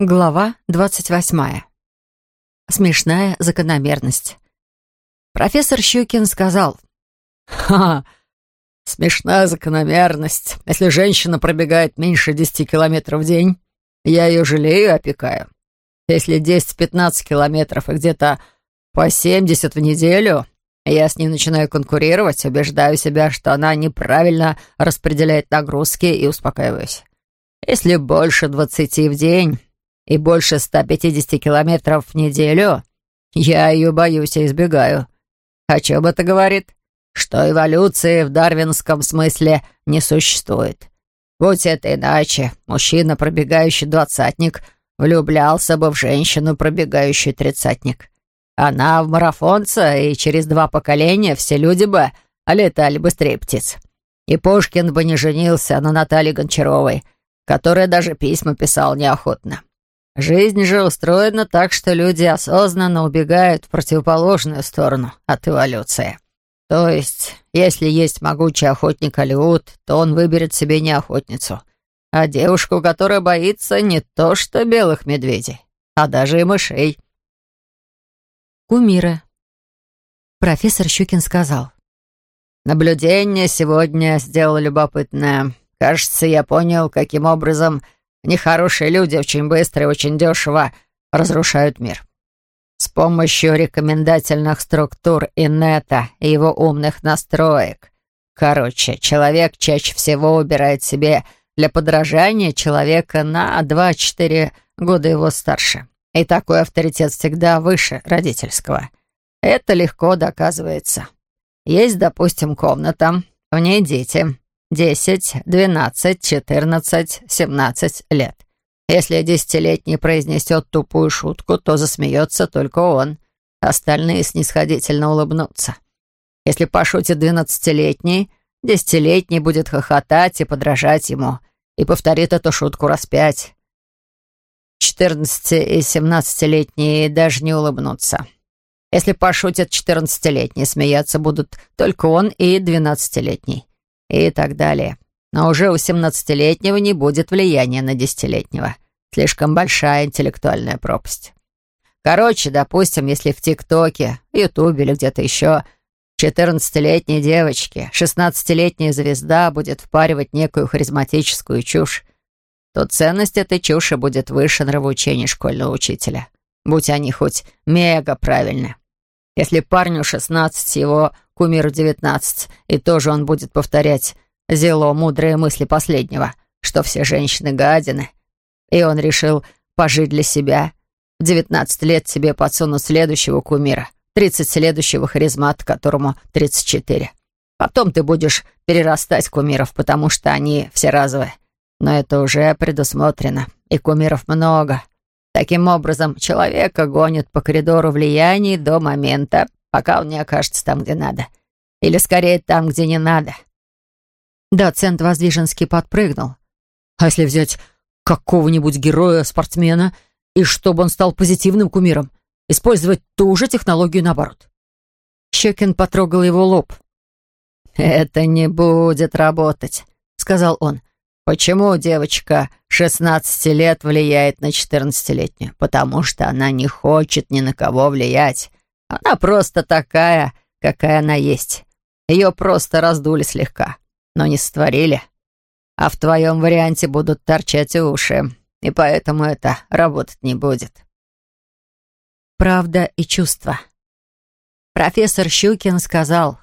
Глава двадцать восьмая. Смешная закономерность. Профессор Щукин сказал. «Ха, смешная закономерность. Если женщина пробегает меньше десяти километров в день, я ее жалею и опекаю. Если десять-пятнадцать километров и где-то по семьдесят в неделю, я с ней начинаю конкурировать, убеждаю себя, что она неправильно распределяет нагрузки и успокаиваюсь. Если больше двадцати в день и больше 150 километров в неделю, я ее боюсь и избегаю. О чем это говорит? Что эволюции в дарвинском смысле не существует. Будь это иначе, мужчина, пробегающий двадцатник, влюблялся бы в женщину, пробегающую тридцатник. Она в марафонца, и через два поколения все люди бы летали быстрее птиц. И Пушкин бы не женился на Наталье Гончаровой, которая даже письма писала неохотно. Жизнь же устроена так, что люди осознанно убегают в противоположную сторону от эволюции. То есть, если есть могучий охотник Алиут, то он выберет себе не охотницу, а девушку, которая боится не то что белых медведей, а даже и мышей. Кумиры. Профессор Щукин сказал. «Наблюдение сегодня сделало любопытное. Кажется, я понял, каким образом Нехорошие люди очень быстро и очень дешево разрушают мир. С помощью рекомендательных структур инета и его умных настроек. Короче, человек чаще всего убирает себе для подражания человека на 2-4 года его старше. И такой авторитет всегда выше родительского. Это легко доказывается. Есть, допустим, комната, в ней дети. Десять, двенадцать, четырнадцать, семнадцать лет. Если десятилетний произнесет тупую шутку, то засмеется только он. Остальные снисходительно улыбнутся. Если пошутит двенадцатилетний, десятилетний будет хохотать и подражать ему, и повторит эту шутку раз пять. Четырнадцати и семнадцатилетние даже не улыбнутся. Если пошутит четырнадцатилетний, смеяться будут только он и двенадцатилетний и так далее. Но уже у семнадцатилетнего не будет влияния на десятилетнего. Слишком большая интеллектуальная пропасть. Короче, допустим, если в ТикТоке, Ютубе или где-то еще четырнадцатилетней девочке шестнадцатилетняя звезда будет впаривать некую харизматическую чушь, то ценность этой чуши будет выше нравоучений школьного учителя. Будь они хоть мега правильны. Если парню шестнадцать, его кумиру девятнадцать, и тоже он будет повторять зело мудрые мысли последнего, что все женщины гадины. И он решил пожить для себя. В девятнадцать лет тебе подсунут следующего кумира, тридцать следующего харизмата, которому тридцать четыре. Потом ты будешь перерастать кумиров, потому что они все разовые. Но это уже предусмотрено, и кумиров много. Таким образом, человека гонят по коридору влияний до момента, пока он не окажется там, где надо. Или, скорее, там, где не надо. Доцент Воздвиженский подпрыгнул. А если взять какого-нибудь героя-спортсмена, и чтобы он стал позитивным кумиром, использовать ту же технологию наоборот? Щекин потрогал его лоб. «Это не будет работать», — сказал он. «Почему девочка 16 лет влияет на 14-летнюю? Потому что она не хочет ни на кого влиять. Она просто такая, какая она есть. Ее просто раздули слегка, но не створили. А в твоем варианте будут торчать уши, и поэтому это работать не будет. Правда и чувство. Профессор Щукин сказал,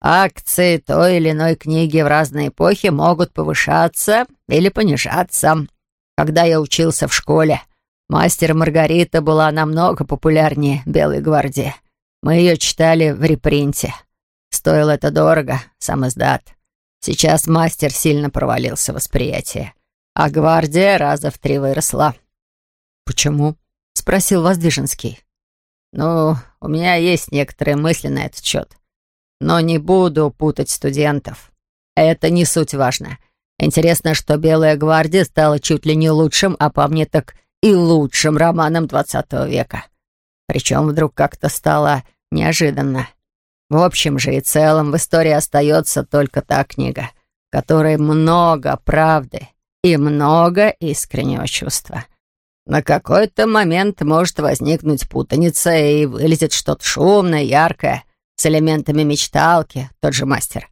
акции той или иной книги в разные эпохи могут повышаться или понижаться. Когда я учился в школе, Мастер Маргарита была намного популярнее Белой гвардии. Мы ее читали в репринте. Стоило это дорого, сам издат. Сейчас мастер сильно провалился в восприятии, а гвардия раза в три выросла. «Почему?» — спросил Воздвиженский. «Ну, у меня есть некоторые мысли на этот счет. Но не буду путать студентов. Это не суть важно. Интересно, что Белая гвардия стала чуть ли не лучшим, а по мне так и лучшим романом двадцатого века. Причем вдруг как-то стало неожиданно. В общем же и целом в истории остается только та книга, в которой много правды и много искреннего чувства. На какой-то момент может возникнуть путаница и вылезет что-то шумное, яркое, с элементами мечталки, тот же мастер.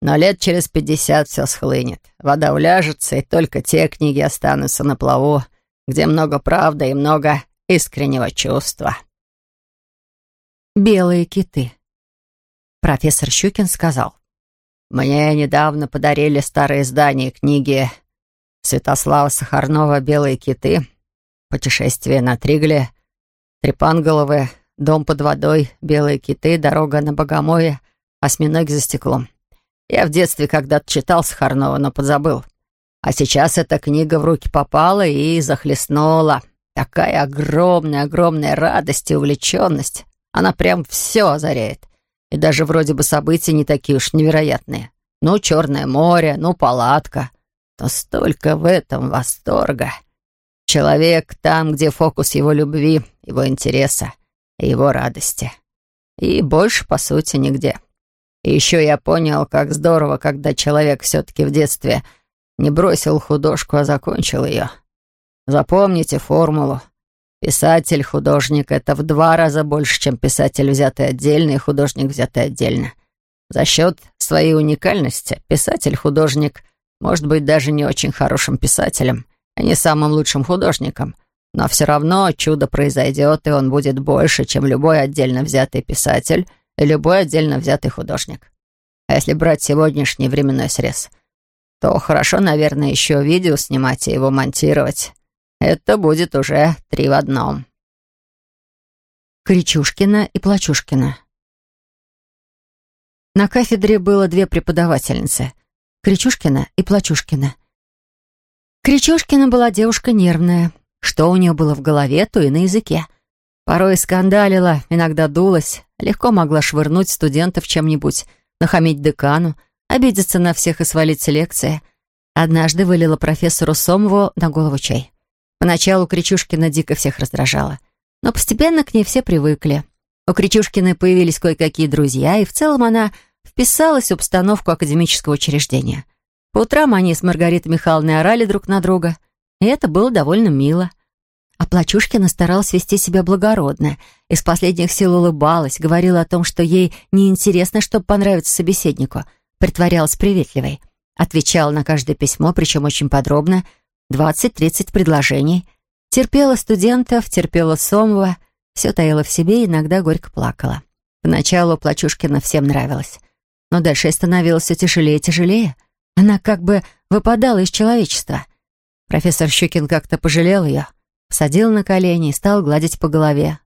Но лет через пятьдесят все схлынет. Вода уляжется, и только те книги останутся на плаву, где много правды и много искреннего чувства. «Белые киты», — профессор Щукин сказал. «Мне недавно подарили старые издания книги Святослава Сахарнова «Белые киты», «Путешествие на Тригле», «Трепанголовы», «Дом под водой», «Белые киты», «Дорога на Богомое», «Осьминоги за стеклом». Я в детстве когда-то читал Сахарнова, но подзабыл. А сейчас эта книга в руки попала и захлестнула. Такая огромная-огромная радость и увлеченность. Она прям все озаряет. И даже вроде бы события не такие уж невероятные. Ну, Черное море, ну, палатка. Но столько в этом восторга. Человек там, где фокус его любви, его интереса его радости. И больше, по сути, нигде. И еще я понял, как здорово, когда человек все-таки в детстве не бросил художку, а закончил ее. Запомните формулу. Писатель-художник — это в два раза больше, чем писатель, взятый отдельно, и художник, взятый отдельно. За счет своей уникальности писатель-художник может быть даже не очень хорошим писателем, а не самым лучшим художником, но все равно чудо произойдет, и он будет больше, чем любой отдельно взятый писатель и любой отдельно взятый художник. А если брать сегодняшний временной срез, то хорошо, наверное, еще видео снимать и его монтировать. Это будет уже три в одном. Кричушкина и Плачушкина. На кафедре было две преподавательницы — Кричушкина и Плачушкина. Кричушкина была девушка нервная. Что у нее было в голове, то и на языке. Порой скандалила, иногда дулась, легко могла швырнуть студентов чем-нибудь, нахамить декану, обидеться на всех и свалить с лекции. Однажды вылила профессору Сомову на голову чай. Поначалу Кричушкина дико всех раздражала. Но постепенно к ней все привыкли. У Кричушкиной появились кое-какие друзья, и в целом она вписалась в обстановку академического учреждения. По утрам они с Маргаритой Михайловной орали друг на друга, и это было довольно мило. А Плачушкина старалась вести себя благородно, из последних сил улыбалась, говорила о том, что ей неинтересно, чтобы понравиться собеседнику, притворялась приветливой, отвечала на каждое письмо, причем очень подробно — 20-30 предложений. Терпела студентов, терпела Сомова, все таила в себе и иногда горько плакала. Поначалу Плачушкина всем нравилась. Но дальше становилось все тяжелее и тяжелее. Она как бы выпадала из человечества. Профессор Щукин как-то пожалел ее, посадил на колени и стал гладить по голове.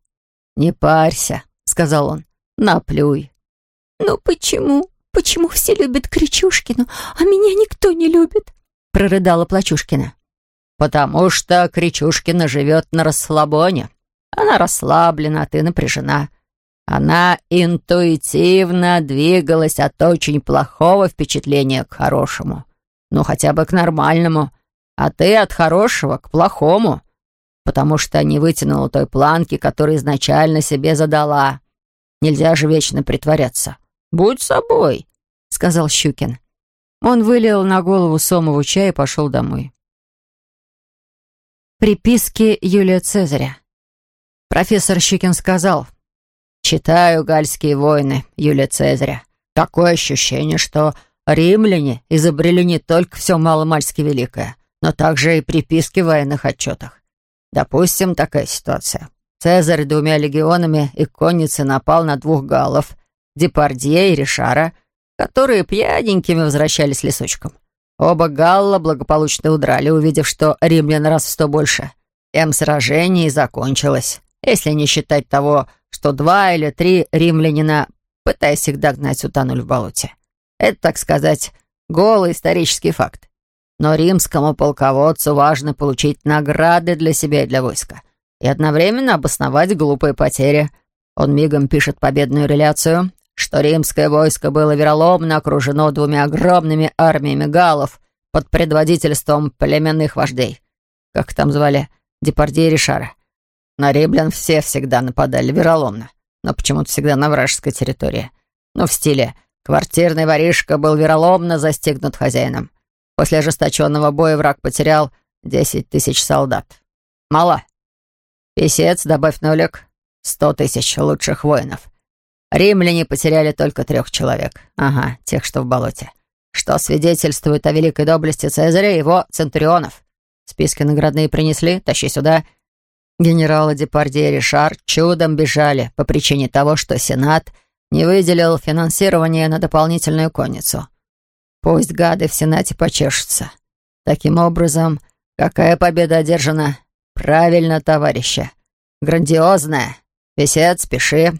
«Не парься», — сказал он, — «наплюй». «Ну почему? Почему все любят Кричушкину, а меня никто не любит?» — прорыдала Плачушкина. «Потому что Кричушкина живет на расслабоне. Она расслаблена, а ты напряжена. Она интуитивно двигалась от очень плохого впечатления к хорошему. Ну, хотя бы к нормальному. А ты от хорошего к плохому. Потому что не вытянула той планки, которую изначально себе задала. Нельзя же вечно притворяться. Будь собой», — сказал Щукин. Он вылил на голову Сомову чай и пошел домой. Приписки Юлия Цезаря. Профессор Щукин сказал, «Читаю «Гальские войны» Юлия Цезаря. Такое ощущение, что римляне изобрели не только все маломальски великое, но также и приписки в военных отчетах. Допустим, такая ситуация. Цезарь двумя легионами и конницы напал на двух галлов, Депардье и Ришара, которые пьяненькими возвращались лесочком. Оба Галла благополучно удрали, увидев, что римлян раз в сто больше. Тем сражение и закончилось, если не считать того, что два или три римлянина, пытаясь их догнать, утонули в болоте. Это, так сказать, голый исторический факт. Но римскому полководцу важно получить награды для себя и для войска. И одновременно обосновать глупые потери. Он мигом пишет победную реляцию, что римское войско было вероломно окружено двумя огромными армиями галлов под предводительством племенных вождей. Как там звали? Депардье и Ришара. На римлян все всегда нападали вероломно, но почему-то всегда на вражеской территории. Но в стиле «квартирный воришка был вероломно застигнут хозяином». После ожесточенного боя враг потерял десять тысяч солдат. Мало. Песец, добавь нолик. Сто тысяч лучших воинов. Римляне потеряли только трех человек. Ага, тех, что в болоте. Что свидетельствует о великой доблести Цезаря и его центурионов. Списки наградные принесли, тащи сюда. Генералы Депардье и Ришар чудом бежали по причине того, что Сенат не выделил финансирование на дополнительную конницу. Пусть гады в Сенате почешутся. Таким образом, какая победа одержана? Правильно, товарищи. Грандиозная. Песец, спеши.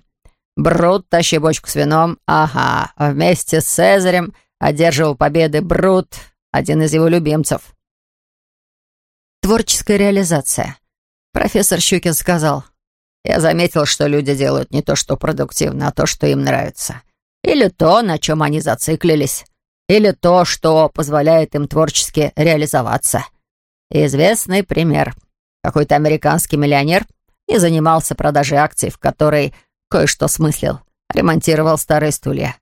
Брут, тащи бочку с вином. Ага, вместе с Цезарем одерживал победы Брут, один из его любимцев. Творческая реализация. Профессор Щукин сказал, «Я заметил, что люди делают не то, что продуктивно, а то, что им нравится. Или то, на чем они зациклились. Или то, что позволяет им творчески реализоваться. Известный пример. Какой-то американский миллионер не занимался продажей акций, в которой кое-что смыслил. Ремонтировал старые стулья.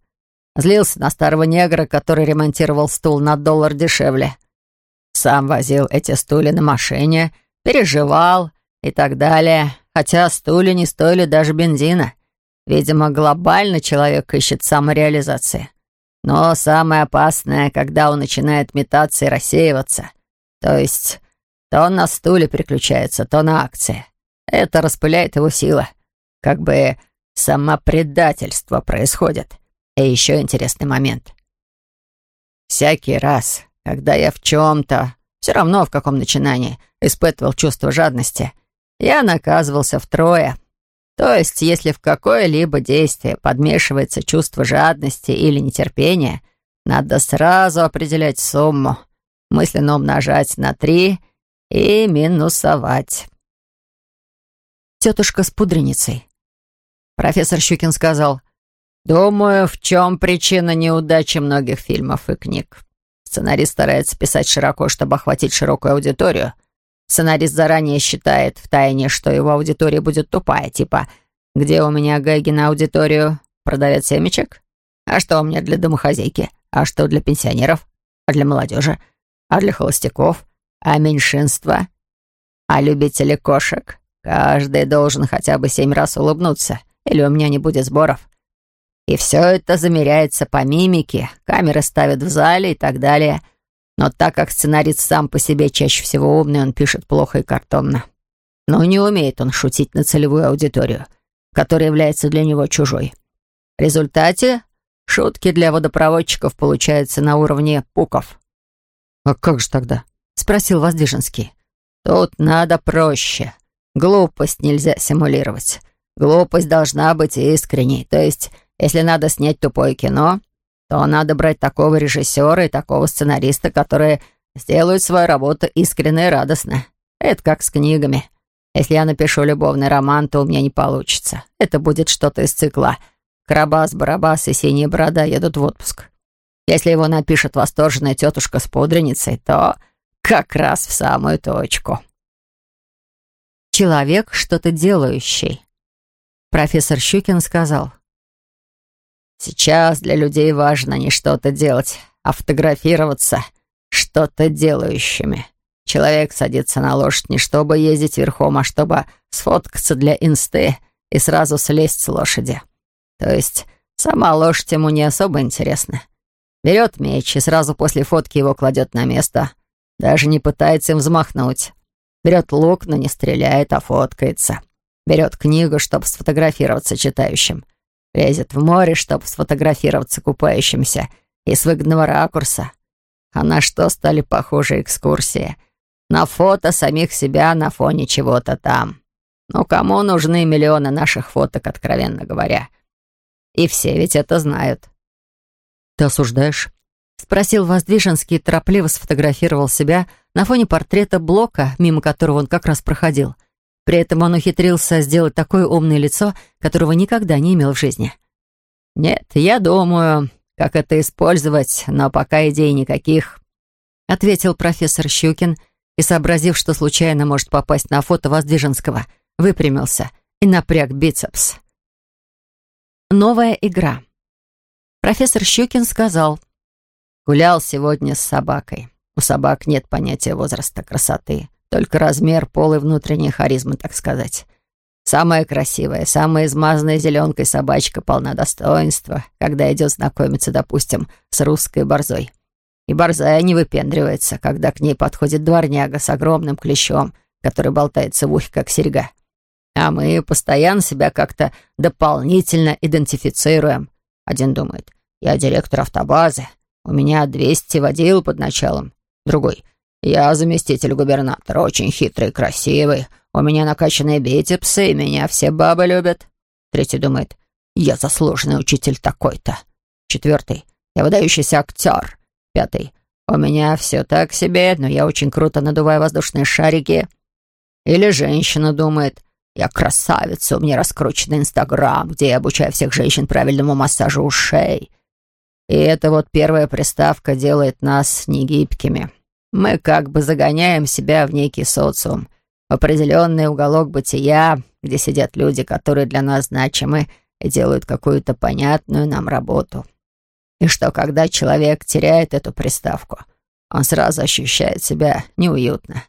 Злился на старого негра, который ремонтировал стул на доллар дешевле. Сам возил эти стулья на машине, переживал, и так далее, хотя стулья не стоили даже бензина. Видимо, глобально человек ищет самореализации. Но самое опасное, когда он начинает метаться и рассеиваться. То есть, то он на стуле переключается, то на акции. Это распыляет его сила. Как бы самопредательство происходит. И еще интересный момент. Всякий раз, когда я в чем-то, все равно в каком начинании, испытывал чувство жадности — я наказывался втрое. То есть, если в какое-либо действие подмешивается чувство жадности или нетерпения, надо сразу определять сумму, мысленно умножать на три и минусовать. Тетушка с пудреницей. Профессор Щукин сказал, «Думаю, в чем причина неудачи многих фильмов и книг. Сценарист старается писать широко, чтобы охватить широкую аудиторию, Сценарист заранее считает в тайне, что его аудитория будет тупая, типа «Где у меня Гэги на аудиторию? Продавец семечек? А что у меня для домохозяйки? А что для пенсионеров? А для молодежи? А для холостяков? А меньшинства? А любители кошек? Каждый должен хотя бы семь раз улыбнуться, или у меня не будет сборов. И все это замеряется по мимике, камеры ставят в зале и так далее — но так как сценарист сам по себе чаще всего умный, он пишет плохо и картонно. Но не умеет он шутить на целевую аудиторию, которая является для него чужой. В результате шутки для водопроводчиков получаются на уровне пуков. «А как же тогда?» — спросил Воздвиженский. «Тут надо проще. Глупость нельзя симулировать. Глупость должна быть искренней. То есть, если надо снять тупое кино, то надо брать такого режиссера и такого сценариста, которые сделают свою работу искренне и радостно. Это как с книгами. Если я напишу любовный роман, то у меня не получится. Это будет что-то из цикла «Карабас, Барабас и Синяя Борода едут в отпуск». Если его напишет восторженная тетушка с пудреницей, то как раз в самую точку. Человек, что-то делающий. Профессор Щукин сказал — Сейчас для людей важно не что-то делать, а фотографироваться что-то делающими. Человек садится на лошадь не чтобы ездить верхом, а чтобы сфоткаться для инсты и сразу слезть с лошади. То есть сама лошадь ему не особо интересна. Берет меч и сразу после фотки его кладет на место. Даже не пытается им взмахнуть. Берет лук, но не стреляет, а фоткается. Берет книгу, чтобы сфотографироваться читающим. Лезет в море, чтобы сфотографироваться купающимся и с выгодного ракурса. А на что стали похожи экскурсии? На фото самих себя на фоне чего-то там. Ну, кому нужны миллионы наших фоток, откровенно говоря? И все ведь это знают. «Ты осуждаешь?» — спросил Воздвиженский торопливо сфотографировал себя на фоне портрета Блока, мимо которого он как раз проходил. При этом он ухитрился сделать такое умное лицо, которого никогда не имел в жизни. «Нет, я думаю, как это использовать, но пока идей никаких», — ответил профессор Щукин и, сообразив, что случайно может попасть на фото Воздвиженского, выпрямился и напряг бицепс. Новая игра. Профессор Щукин сказал, «Гулял сегодня с собакой. У собак нет понятия возраста красоты. Только размер, пол и внутренняя так сказать. Самая красивая, самая измазанная зеленкой собачка полна достоинства, когда идет знакомиться, допустим, с русской борзой. И борзая не выпендривается, когда к ней подходит дворняга с огромным клещом, который болтается в ухе, как серьга. А мы постоянно себя как-то дополнительно идентифицируем. Один думает, я директор автобазы, у меня 200 водил под началом. Другой, я заместитель губернатора, очень хитрый, красивый, у меня накачанные бицепсы, и меня все бабы любят. Третий думает, я заслуженный учитель такой-то. Четвертый, я выдающийся актер. Пятый, у меня все так себе, но я очень круто надуваю воздушные шарики. Или женщина думает, я красавица, у меня раскрученный Инстаграм, где я обучаю всех женщин правильному массажу ушей. И эта вот первая приставка делает нас негибкими. Мы как бы загоняем себя в некий социум, определенный уголок бытия, где сидят люди, которые для нас значимы и делают какую-то понятную нам работу. И что, когда человек теряет эту приставку, он сразу ощущает себя неуютно.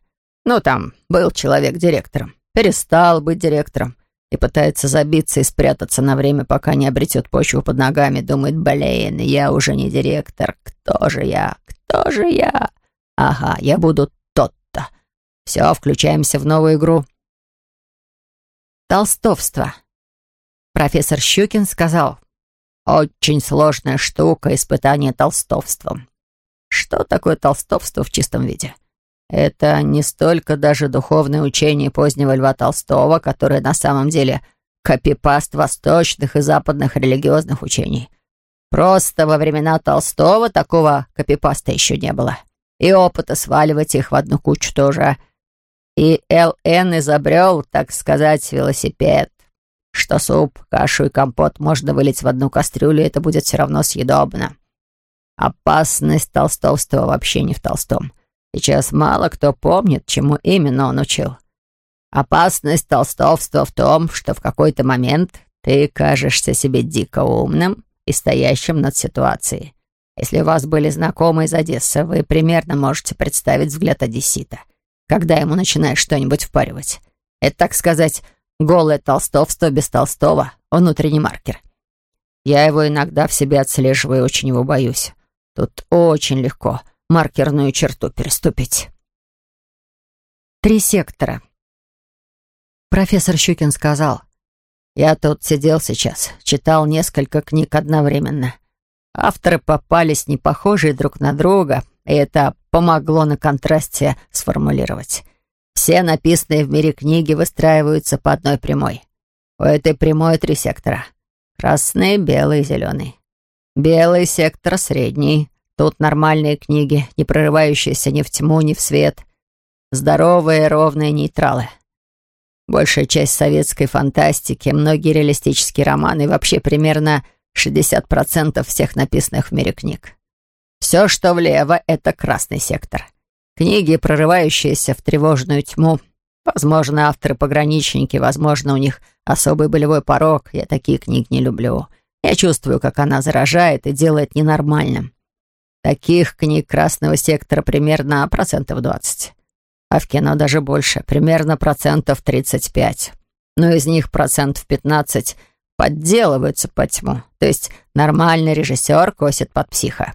Ну, там, был человек директором, перестал быть директором и пытается забиться и спрятаться на время, пока не обретет почву под ногами, думает, блин, я уже не директор, кто же я, кто же я? Ага, я буду все, включаемся в новую игру. Толстовство. Профессор Щукин сказал, «Очень сложная штука испытание толстовством». Что такое толстовство в чистом виде? Это не столько даже духовное учение позднего Льва Толстого, которое на самом деле копипаст восточных и западных религиозных учений. Просто во времена Толстого такого копипаста еще не было. И опыта сваливать их в одну кучу тоже – и ЛН изобрел, так сказать, велосипед. Что суп, кашу и компот можно вылить в одну кастрюлю, и это будет все равно съедобно. Опасность толстовства вообще не в толстом. Сейчас мало кто помнит, чему именно он учил. Опасность толстовства в том, что в какой-то момент ты кажешься себе дико умным и стоящим над ситуацией. Если у вас были знакомые из Одессы, вы примерно можете представить взгляд одессита — когда ему начинаешь что-нибудь впаривать. Это, так сказать, голое толстовство без Толстого, внутренний маркер. Я его иногда в себе отслеживаю и очень его боюсь. Тут очень легко маркерную черту переступить. Три сектора. Профессор Щукин сказал, «Я тут сидел сейчас, читал несколько книг одновременно. Авторы попались не похожие друг на друга, и это помогло на контрасте сформулировать. Все написанные в мире книги выстраиваются по одной прямой. У этой прямой три сектора. Красный, белый, зеленый. Белый сектор средний. Тут нормальные книги, не прорывающиеся ни в тьму, ни в свет. Здоровые, ровные нейтралы. Большая часть советской фантастики, многие реалистические романы и вообще примерно 60% всех написанных в мире книг. Все, что влево, — это красный сектор. Книги, прорывающиеся в тревожную тьму. Возможно, авторы-пограничники, возможно, у них особый болевой порог. Я такие книги не люблю. Я чувствую, как она заражает и делает ненормальным. Таких книг красного сектора примерно процентов 20. А в кино даже больше, примерно процентов 35. Но из них процентов 15 подделываются по тьму. То есть нормальный режиссер косит под психа.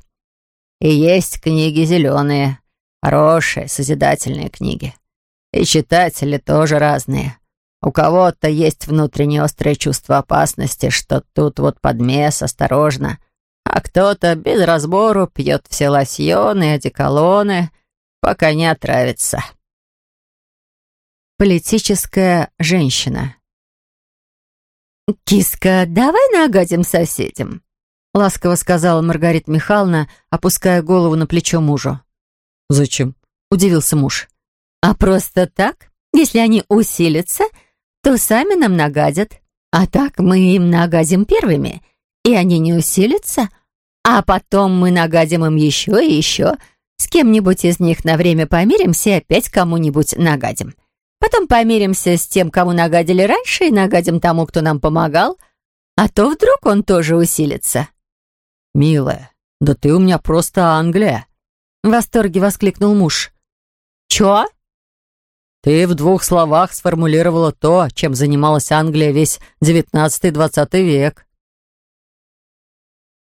И есть книги зеленые, хорошие, созидательные книги. И читатели тоже разные. У кого-то есть внутреннее острое чувство опасности, что тут вот подмес, осторожно. А кто-то без разбору пьет все лосьоны и одеколоны, пока не отравится. Политическая женщина. «Киска, давай нагадим соседям», — ласково сказала Маргарита Михайловна, опуская голову на плечо мужу. «Зачем?» — удивился муж. «А просто так? Если они усилятся, то сами нам нагадят. А так мы им нагадим первыми, и они не усилятся, а потом мы нагадим им еще и еще. С кем-нибудь из них на время помиримся и опять кому-нибудь нагадим. Потом помиримся с тем, кому нагадили раньше, и нагадим тому, кто нам помогал, а то вдруг он тоже усилится». «Милая, да ты у меня просто Англия!» В восторге воскликнул муж. «Чё?» Ты в двух словах сформулировала то, чем занималась Англия весь XIX-XX век.